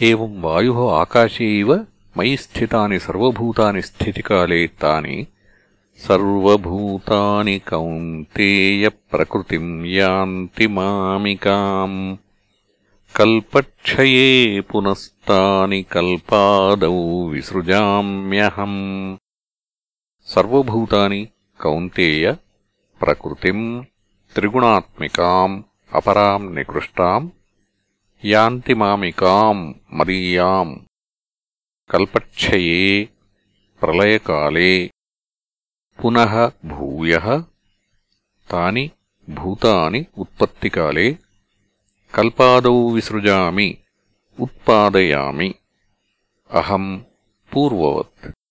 एवम् वायुः आकाशे इव मयि स्थितानि सर्वभूतानि स्थितिकाले तानि सर्वभूतानि कौन्तेयप्रकृतिम् यान्ति मामिकाम्। कल्पक्षये पुनस्तानि कल्पादौ विसृजाम्यहम्। सर्वभूतानि कौन्तेय प्रकृतिम् त्रिगुणात्मिकाम् अपराम् निकृष्टाम् యాంతి మామికాం మరీయాం కల్పక్షయే ప్రళయకాలే పునః భూయ తాని భూతాని ఉత్పత్తికాలే కల్పాదౌ విసృజామి ఉత్పాదయామి. అహం పూర్వవత్.